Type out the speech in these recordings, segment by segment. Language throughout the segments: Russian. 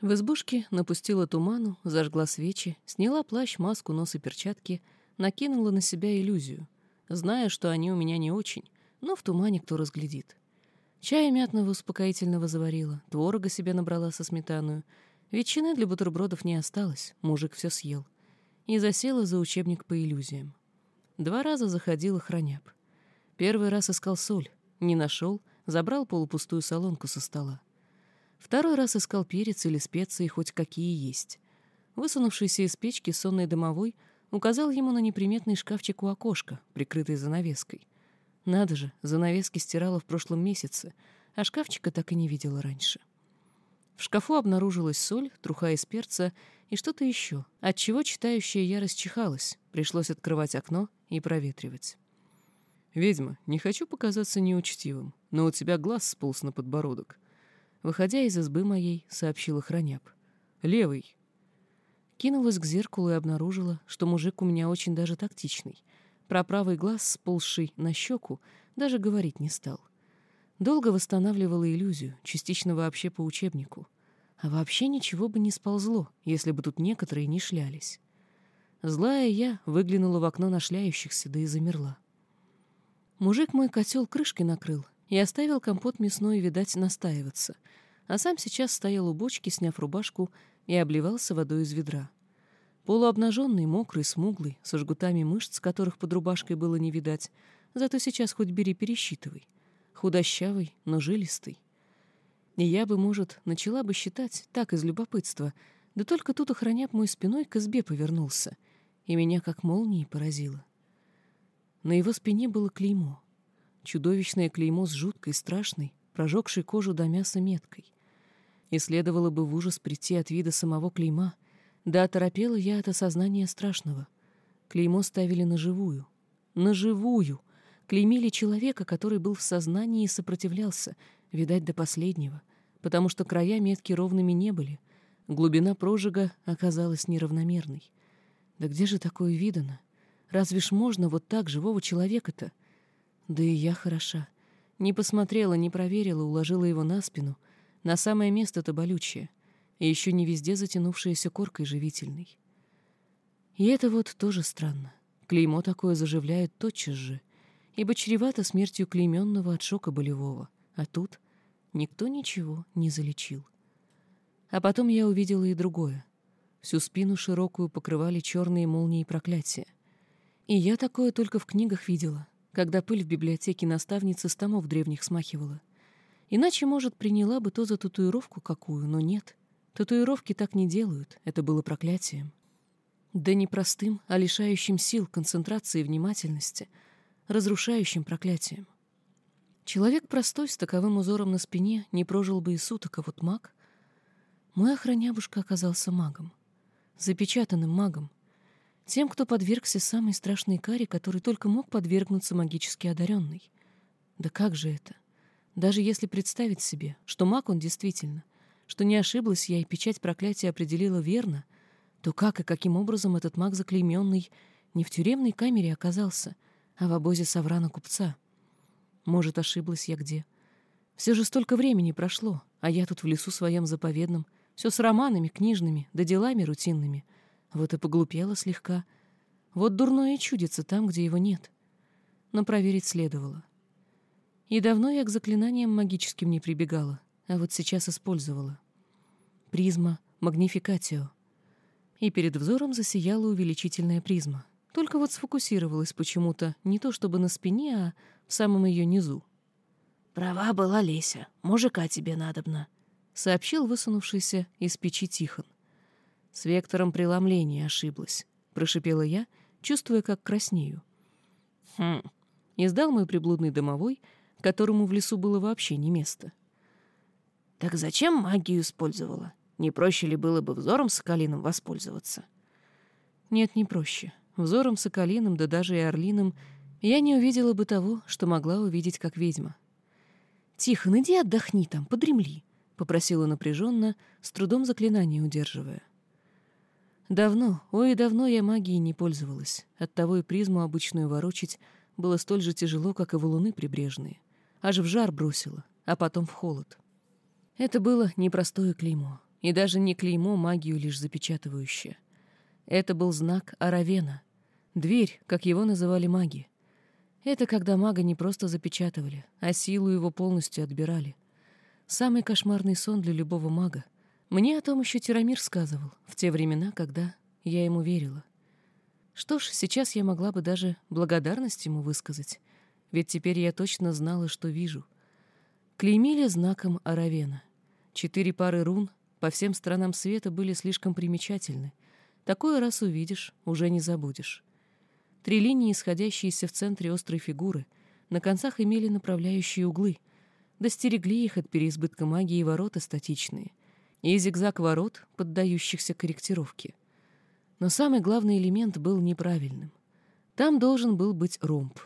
В избушке напустила туману, зажгла свечи, сняла плащ, маску, нос и перчатки, накинула на себя иллюзию, зная, что они у меня не очень, но в тумане кто разглядит. Чая мятного успокоительного заварила, творога себе набрала со сметаной, ветчины для бутербродов не осталось, мужик все съел. И засела за учебник по иллюзиям. Два раза заходил охраняп. Первый раз искал соль, не нашел, забрал полупустую солонку со стола. Второй раз искал перец или специи, хоть какие есть. Высунувшийся из печки сонный домовой указал ему на неприметный шкафчик у окошка, прикрытый занавеской. Надо же, занавески стирала в прошлом месяце, а шкафчика так и не видела раньше. В шкафу обнаружилась соль, труха из перца и что-то еще, от чего читающая я расчихалась, пришлось открывать окно и проветривать. «Ведьма, не хочу показаться неучтивым, но у тебя глаз сполз на подбородок. Выходя из избы моей, сообщила храняп. «Левый». Кинулась к зеркалу и обнаружила, что мужик у меня очень даже тактичный. Про правый глаз, сползший на щеку, даже говорить не стал. Долго восстанавливала иллюзию, частично вообще по учебнику. А вообще ничего бы не сползло, если бы тут некоторые не шлялись. Злая я выглянула в окно на шляющихся, да и замерла. Мужик мой котел крышкой накрыл, и оставил компот мясной, видать, настаиваться, а сам сейчас стоял у бочки, сняв рубашку, и обливался водой из ведра. Полуобнаженный, мокрый, смуглый, со жгутами мышц, которых под рубашкой было не видать, зато сейчас хоть бери пересчитывай. Худощавый, но жилистый. И я бы, может, начала бы считать, так, из любопытства, да только тут охраняк мой спиной к избе повернулся, и меня как молнией поразило. На его спине было клеймо — чудовищное клеймо с жуткой, страшной, прожегшей кожу до мяса меткой. И следовало бы в ужас прийти от вида самого клейма, да оторопела я от осознания страшного. Клеймо ставили на живую. На живую! Клеймили человека, который был в сознании и сопротивлялся, видать, до последнего, потому что края метки ровными не были, глубина прожига оказалась неравномерной. Да где же такое видано? Разве ж можно вот так живого человека-то? Да и я хороша. Не посмотрела, не проверила, уложила его на спину, на самое место-то болючее, и еще не везде затянувшееся коркой живительной. И это вот тоже странно. Клеймо такое заживляют тотчас же, ибо чревато смертью клейменного от шока болевого, а тут никто ничего не залечил. А потом я увидела и другое. Всю спину широкую покрывали черные молнии проклятия. И я такое только в книгах видела, когда пыль в библиотеке наставницы с томов древних смахивала. Иначе, может, приняла бы то за татуировку какую, но нет. Татуировки так не делают, это было проклятием. Да не простым, а лишающим сил, концентрации и внимательности, разрушающим проклятием. Человек простой, с таковым узором на спине, не прожил бы и суток, а вот маг... Мой охранябушка оказался магом. Запечатанным магом, тем, кто подвергся самой страшной каре, который только мог подвергнуться магически одаренный. Да как же это? Даже если представить себе, что маг он действительно, что не ошиблась я и печать проклятия определила верно, то как и каким образом этот маг заклейменный не в тюремной камере оказался, а в обозе Саврана купца? Может, ошиблась я где? Все же столько времени прошло, а я тут в лесу своем заповедном, все с романами книжными, да делами рутинными — вот и поглупела слегка. Вот дурное чудится там, где его нет. Но проверить следовало. И давно я к заклинаниям магическим не прибегала, а вот сейчас использовала. Призма магнификатио. И перед взором засияла увеличительная призма. Только вот сфокусировалась почему-то не то чтобы на спине, а в самом ее низу. «Права была Леся, мужика тебе надобно», — сообщил высунувшийся из печи Тихон. С вектором преломления ошиблась, прошипела я, чувствуя, как краснею. Хм. Издал мой приблудный домовой, которому в лесу было вообще не место. Так зачем магию использовала? Не проще ли было бы взором соколиным воспользоваться? Нет, не проще. Взором соколиным, да даже и орлиным, я не увидела бы того, что могла увидеть как ведьма. «Тихо, иди отдохни там, подремли», — попросила напряженно, с трудом заклинание удерживая. Давно, ой, давно я магией не пользовалась. Оттого и призму обычную ворочить было столь же тяжело, как и валуны прибрежные. Аж в жар бросило, а потом в холод. Это было непростое клеймо. И даже не клеймо магию лишь запечатывающее. Это был знак Аравена. Дверь, как его называли маги. Это когда мага не просто запечатывали, а силу его полностью отбирали. Самый кошмарный сон для любого мага. Мне о том еще Тирамир сказывал, в те времена, когда я ему верила. Что ж, сейчас я могла бы даже благодарность ему высказать, ведь теперь я точно знала, что вижу. Клеймили знаком Аравена. Четыре пары рун по всем сторонам света были слишком примечательны. Такое раз увидишь, уже не забудешь. Три линии, исходящиеся в центре острой фигуры, на концах имели направляющие углы, достерегли их от переизбытка магии ворота статичные, и зигзаг ворот, поддающихся корректировке. Но самый главный элемент был неправильным. Там должен был быть ромб.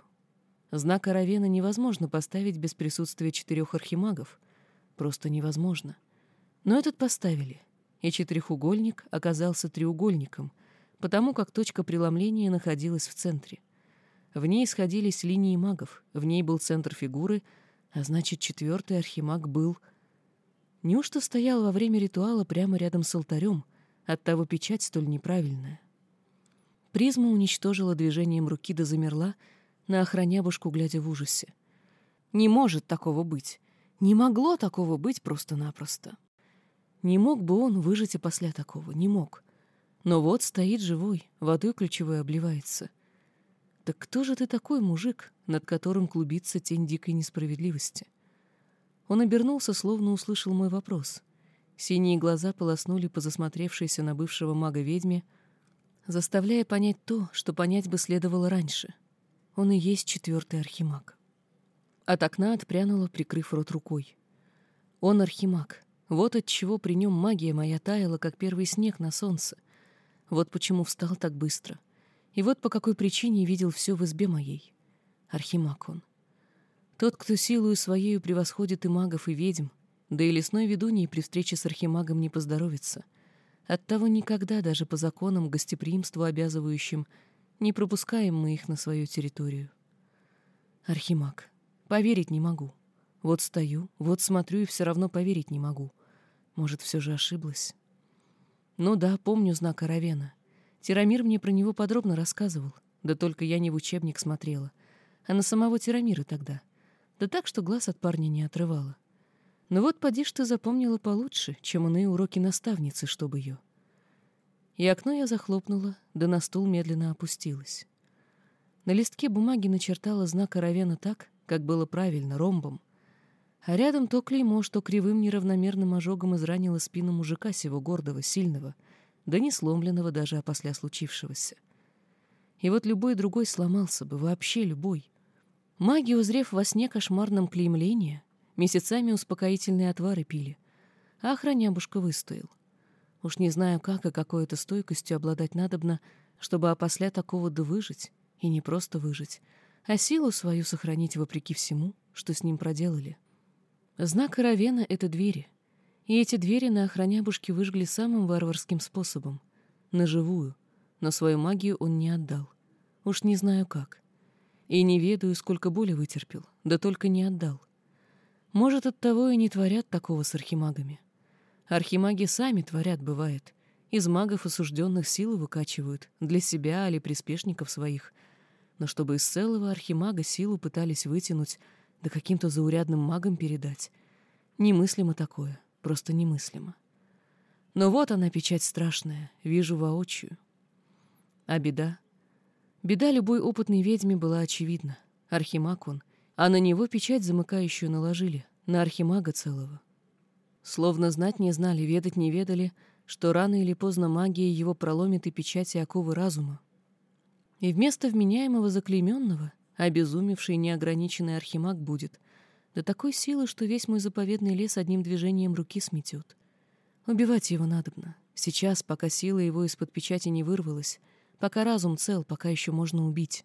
Знак Аравена невозможно поставить без присутствия четырех архимагов. Просто невозможно. Но этот поставили, и четырехугольник оказался треугольником, потому как точка преломления находилась в центре. В ней сходились линии магов, в ней был центр фигуры, а значит, четвертый архимаг был... Неужто стоял во время ритуала прямо рядом с алтарем — Оттого печать столь неправильная. Призма уничтожила движением руки да замерла, на охранябушку глядя в ужасе. Не может такого быть. Не могло такого быть просто-напросто. Не мог бы он выжить и после такого, не мог. Но вот стоит живой, водой ключевой обливается. Так кто же ты такой, мужик, над которым клубится тень дикой несправедливости? Он обернулся, словно услышал мой вопрос — Синие глаза полоснули по засмотревшейся на бывшего мага-ведьме, заставляя понять то, что понять бы следовало раньше. Он и есть четвертый архимаг. От окна отпрянула, прикрыв рот рукой. Он архимаг. Вот от чего при нем магия моя таяла, как первый снег на солнце. Вот почему встал так быстро. И вот по какой причине видел все в избе моей. Архимаг он. Тот, кто силою своею превосходит и магов, и ведьм, да и лесной ведуньей при встрече с архимагом не поздоровится. Оттого никогда, даже по законам гостеприимству обязывающим, не пропускаем мы их на свою территорию. Архимаг. Поверить не могу. Вот стою, вот смотрю и все равно поверить не могу. Может, все же ошиблась? Ну да, помню знак Аравена. Тирамир мне про него подробно рассказывал. Да только я не в учебник смотрела, а на самого Тирамира тогда. Да так, что глаз от парня не отрывала. Но вот поди ты запомнила получше, чем иные уроки наставницы, чтобы ее. И окно я захлопнула, да на стул медленно опустилась. На листке бумаги начертала знак Аравена так, как было правильно, ромбом. А рядом то клеймо, что кривым неравномерным ожогом изранило спину мужика сего гордого, сильного, да не сломленного даже опосля случившегося. И вот любой другой сломался бы, вообще любой. Маги, узрев во сне кошмарном клеймление, Месяцами успокоительные отвары пили. А охранябушка выстоял. Уж не знаю, как и какой-то стойкостью обладать надобно, чтобы опосля такого да выжить, и не просто выжить, а силу свою сохранить вопреки всему, что с ним проделали. Знак Равена — это двери. И эти двери на охранябушке выжгли самым варварским способом — наживую, но свою магию он не отдал. Уж не знаю как. И не ведаю, сколько боли вытерпел, да только не отдал. Может, оттого и не творят такого с архимагами. Архимаги сами творят, бывает. Из магов осужденных силы выкачивают, для себя или приспешников своих. Но чтобы из целого архимага силу пытались вытянуть, да каким-то заурядным магам передать. Немыслимо такое, просто немыслимо. Но вот она, печать страшная, вижу воочию. А беда? Беда любой опытной ведьме была очевидна. Архимаг он — а на него печать замыкающую наложили, на архимага целого. Словно знать не знали, ведать не ведали, что рано или поздно магия его проломит и печати оковы разума. И вместо вменяемого заклейменного, обезумевший неограниченный архимаг будет, до такой силы, что весь мой заповедный лес одним движением руки сметет. Убивать его надобно. Сейчас, пока сила его из-под печати не вырвалась, пока разум цел, пока еще можно убить.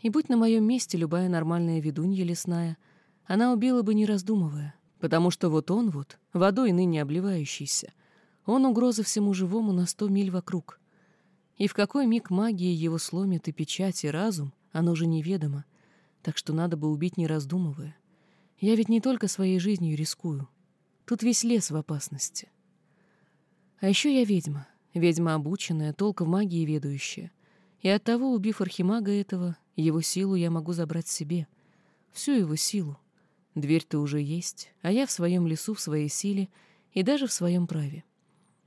И будь на моем месте любая нормальная ведунья лесная, она убила бы не раздумывая, потому что вот он вот, водой ныне обливающийся, он угроза всему живому на сто миль вокруг. И в какой миг магия его сломит и печать, и разум, оно уже неведомо, так что надо бы убить не раздумывая. Я ведь не только своей жизнью рискую. Тут весь лес в опасности. А еще я ведьма, ведьма обученная, толка в магии ведающая. И оттого, убив архимага этого, его силу я могу забрать себе. Всю его силу. Дверь-то уже есть, а я в своем лесу, в своей силе и даже в своем праве.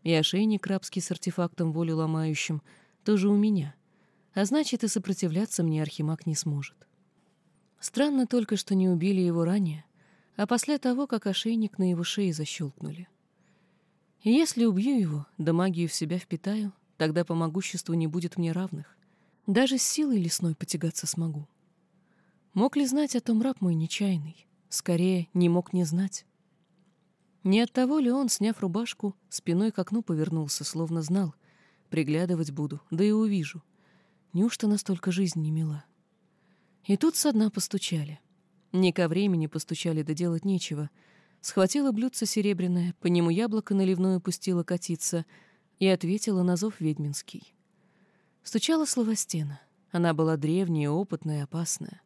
И ошейник рабский с артефактом волю ломающим тоже у меня. А значит, и сопротивляться мне архимаг не сможет. Странно только, что не убили его ранее, а после того, как ошейник на его шее защелкнули. Если убью его, да магию в себя впитаю, тогда по могуществу не будет мне равных. Даже с силой лесной потягаться смогу. Мог ли знать о том раб мой нечаянный? Скорее, не мог не знать. Не от того ли он, сняв рубашку, спиной к окну повернулся, словно знал. Приглядывать буду, да и увижу. Неужто настолько жизнь не мила? И тут со дна постучали. Не ко времени постучали, да делать нечего. Схватила блюдце серебряное, по нему яблоко наливное пустила катиться и ответила на зов ведьминский. Стучала словостена. Она была древняя, опытная, опасная.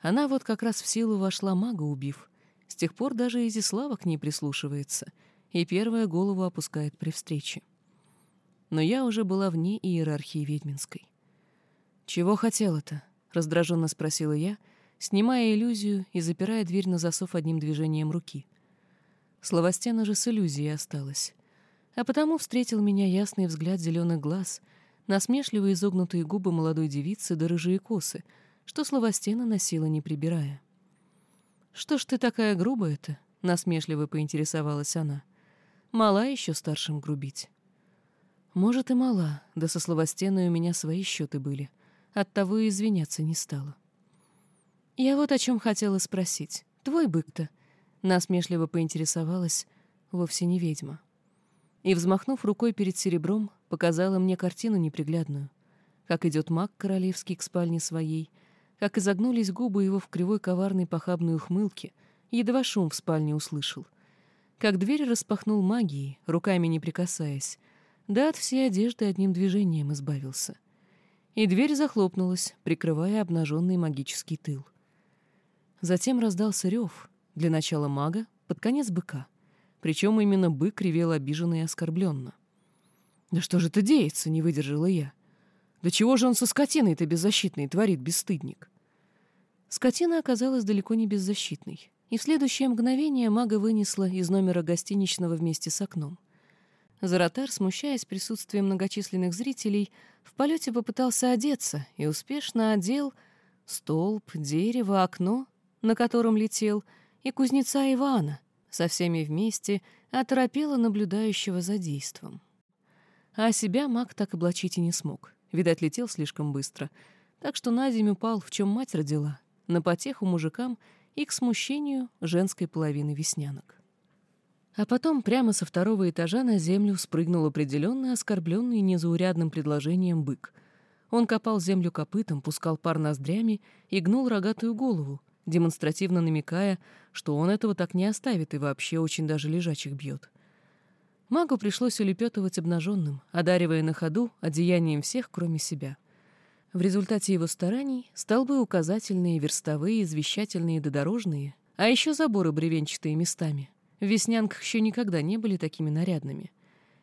Она вот как раз в силу вошла мага, убив. С тех пор даже Изислава к ней прислушивается и первая голову опускает при встрече. Но я уже была вне иерархии ведьминской. «Чего хотела-то?» — раздраженно спросила я, снимая иллюзию и запирая дверь на засов одним движением руки. Словостена же с иллюзией осталась. А потому встретил меня ясный взгляд зеленых глаз — насмешливо изогнутые губы молодой девицы да рыжие косы, что словостена носила, не прибирая. «Что ж ты такая грубая-то?» — насмешливо поинтересовалась она. «Мала еще старшим грубить». «Может, и мала, да со словостеной у меня свои счеты были. Оттого и извиняться не стала». «Я вот о чем хотела спросить. Твой бык-то?» — насмешливо поинтересовалась вовсе не ведьма. И, взмахнув рукой перед серебром, показала мне картину неприглядную. Как идет маг королевский к спальне своей, как изогнулись губы его в кривой коварной похабной ухмылке, едва шум в спальне услышал. Как дверь распахнул магией, руками не прикасаясь, да от всей одежды одним движением избавился. И дверь захлопнулась, прикрывая обнаженный магический тыл. Затем раздался рев, для начала мага, под конец быка. Причем именно бык ревел обиженно и оскорбленно. «Да что же это деется?» — не выдержала я. «Да чего же он со скотиной-то беззащитной творит, бесстыдник?» Скотина оказалась далеко не беззащитной, и в следующее мгновение мага вынесла из номера гостиничного вместе с окном. Заратар, смущаясь присутствием многочисленных зрителей, в полете попытался одеться и успешно одел столб, дерево, окно, на котором летел, и кузнеца Ивана, со всеми вместе оторопела наблюдающего за действом. А себя маг так облачить и не смог. Видать, летел слишком быстро. Так что на землю упал, в чем мать родила, на потеху мужикам и к смущению женской половины веснянок. А потом прямо со второго этажа на землю спрыгнул определенный, оскорбленный незаурядным предложением бык. Он копал землю копытом, пускал пар ноздрями и гнул рогатую голову, демонстративно намекая, что он этого так не оставит и вообще очень даже лежачих бьет. Магу пришлось улепетывать обнаженным, одаривая на ходу одеянием всех, кроме себя. В результате его стараний столбы указательные, верстовые, извещательные да дорожные, а еще заборы бревенчатые местами. В Веснянках еще никогда не были такими нарядными.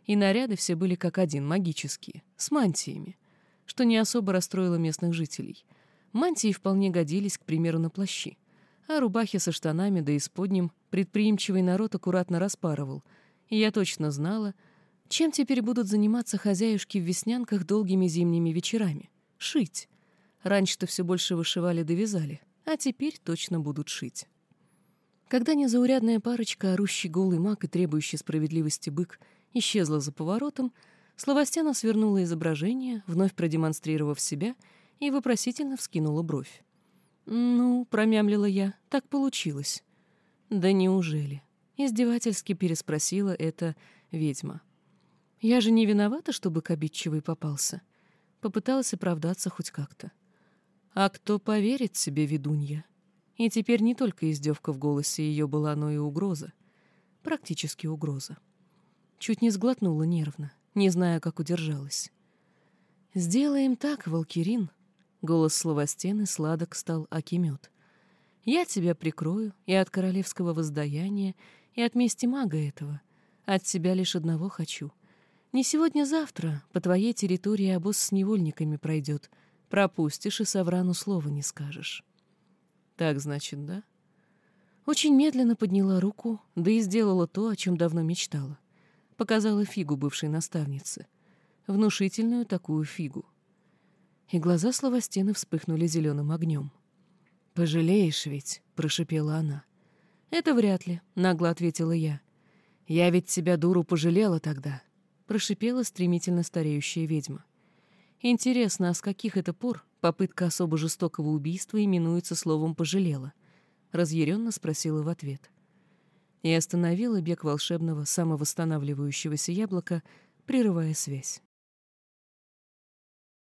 И наряды все были как один, магические, с мантиями, что не особо расстроило местных жителей. Мантии вполне годились, к примеру, на плащи. А рубахи со штанами да исподним предприимчивый народ аккуратно распарывал — и я точно знала, чем теперь будут заниматься хозяюшки в веснянках долгими зимними вечерами. Шить. Раньше-то все больше вышивали да вязали, а теперь точно будут шить. Когда незаурядная парочка, орущий голый маг и требующий справедливости бык, исчезла за поворотом, Славостяна свернула изображение, вновь продемонстрировав себя, и вопросительно вскинула бровь. «Ну», — промямлила я, — «так получилось». «Да неужели?» Издевательски переспросила эта ведьма. «Я же не виновата, чтобы к обидчивый попался». Попыталась оправдаться хоть как-то. «А кто поверит себе, ведунья?» И теперь не только издевка в голосе ее была, но и угроза. Практически угроза. Чуть не сглотнула нервно, не зная, как удержалась. «Сделаем так, Волкирин», — голос словостены сладок стал окимет. «Я тебя прикрою и от королевского воздаяния, и от мести мага этого. От себя лишь одного хочу. Не сегодня-завтра по твоей территории обоз с невольниками пройдет. Пропустишь и Саврану слова не скажешь. Так, значит, да? Очень медленно подняла руку, да и сделала то, о чем давно мечтала. Показала фигу бывшей наставнице. Внушительную такую фигу. И глаза Словостены вспыхнули зеленым огнем. «Пожалеешь ведь», — прошипела она. «Это вряд ли», — нагло ответила я. «Я ведь тебя, дуру, пожалела тогда», — прошипела стремительно стареющая ведьма. «Интересно, а с каких это пор попытка особо жестокого убийства именуется словом «пожалела»?» — разъяренно спросила в ответ. И остановила бег волшебного самовосстанавливающегося яблока, прерывая связь.